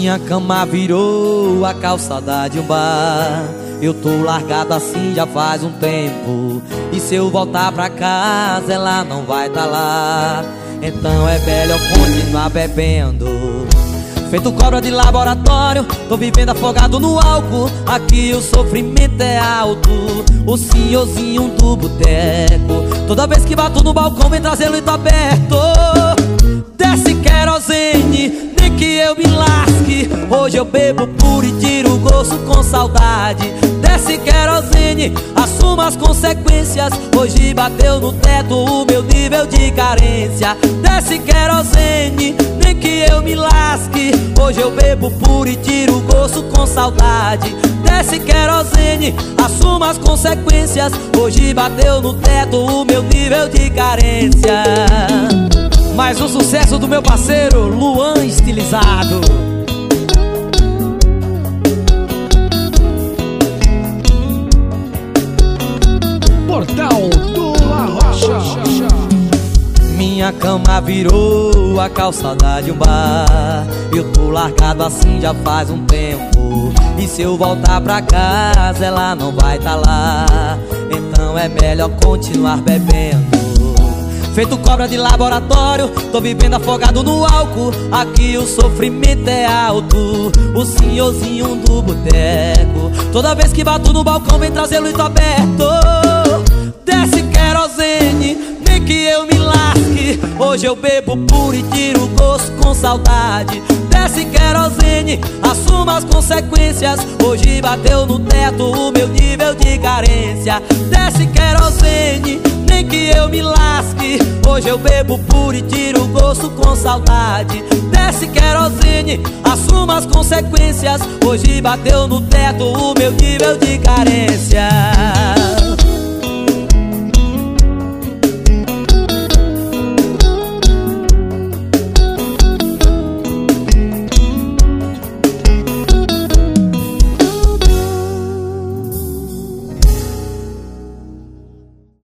Minha cama virou a calçada de um bar. Eu tô largado assim já faz um tempo. E se eu voltar pra casa, ela não vai tá lá. Então é melhor continuar bebendo. Feito cobra de laboratório, tô vivendo afogado no álcool. Aqui o sofrimento é alto. O senhorzinho do boteco. Toda vez que bato no balcão, vem trazendo e tá aberto. Eu me lasque. Hoje eu bebo puro e tiro o gosto com saudade. Desce querosene, assuma as consequências. Hoje bateu no teto o meu nível de carência. Desce querosene, nem que eu me lasque. Hoje eu bebo puro e tiro o gosto com saudade. Desce querosene, assuma as consequências. Hoje bateu no teto o meu nível de carência. Mais um sucesso do meu parceiro Luan Estilizado. Portal do Arrocha. Minha cama virou a calçada de um bar. Eu tô largado assim já faz um tempo. E se eu voltar pra casa, ela não vai tá lá. Então é melhor continuar bebendo. Feito cobra de laboratório, tô vivendo afogado no álcool. Aqui o sofrimento é alto. O senhorzinho do boteco. Toda vez que bato no balcão, vem trazer luz aberto. Desce querosene, nem que eu me lasque. Hoje eu bebo puro e tiro gosto com saudade. Desce querosene, assuma as consequências. Hoje bateu no teto o meu nível de carência. Desce querosene, nem que eu me lasque. Hoje eu bebo puro e tiro o gosto com saudade. Desce querosene, assuma as consequências. Hoje bateu no teto o meu nível de carência.